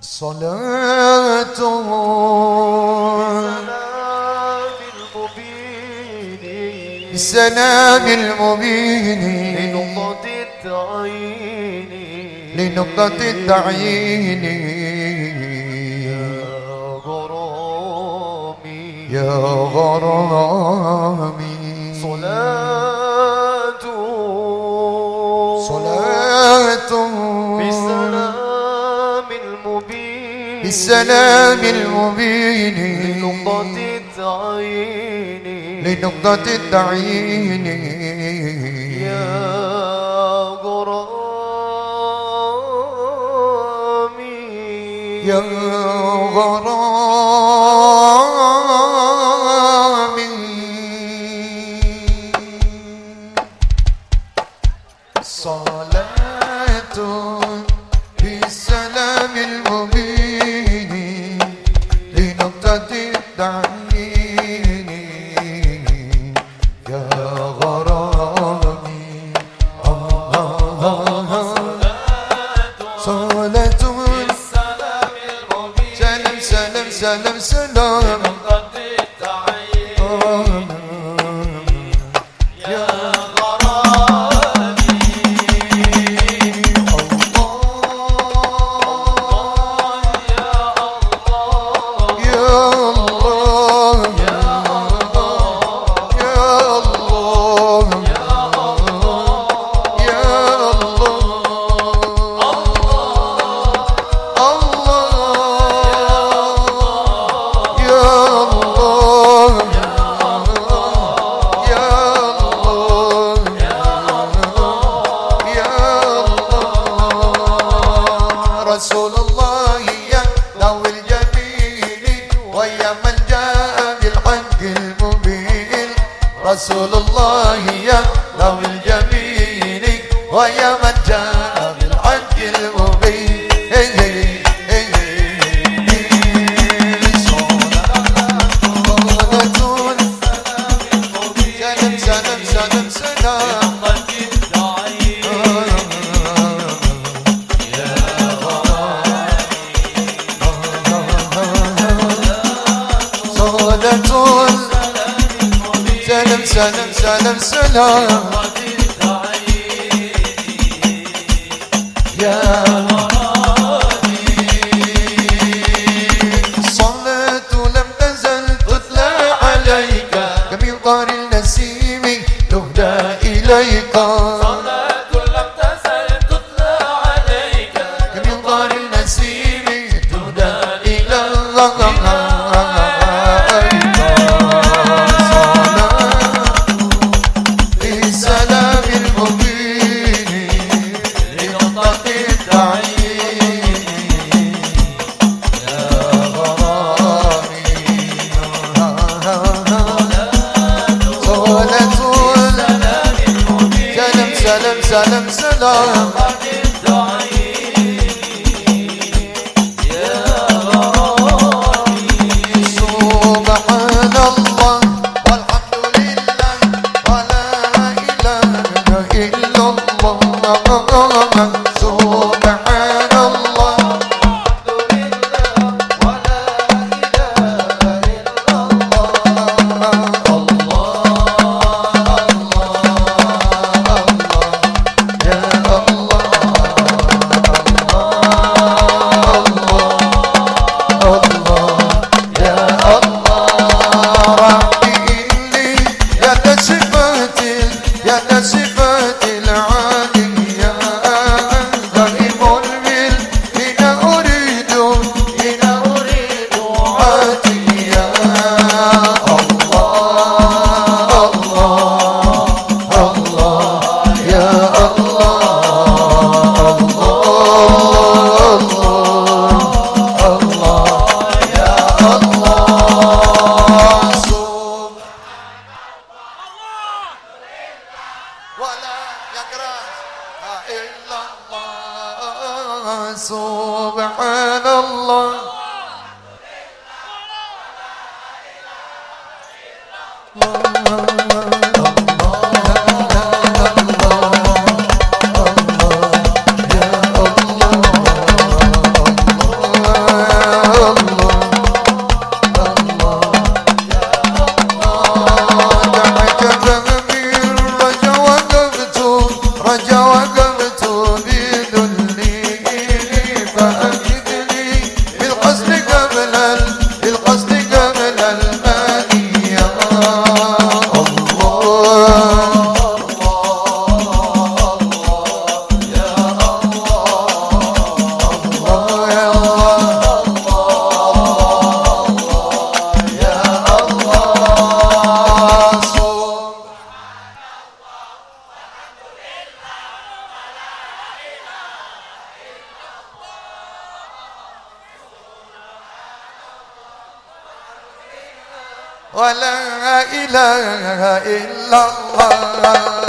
صلاة بالسلام المبين. لنقطة التعيين. لنقطة التعيين. يا غرامي. يا غرامي. صلاة بالسلام المبين. لنقطة التعيين. لنقطة التعيين. يا غرامي. يا غرامي. آه صلاة سلام سلام سلام سلام رسول الله يا ذوي الجميل ويا من جاء بالحق المبين. رسول الله يا ذوي الجميل ويا من جاء بالحق المبين. سلام سلام سلام سلام صلاة سلام سلام سلام سلام. that, that's it. سبحان الله. ولا إله إلا الله.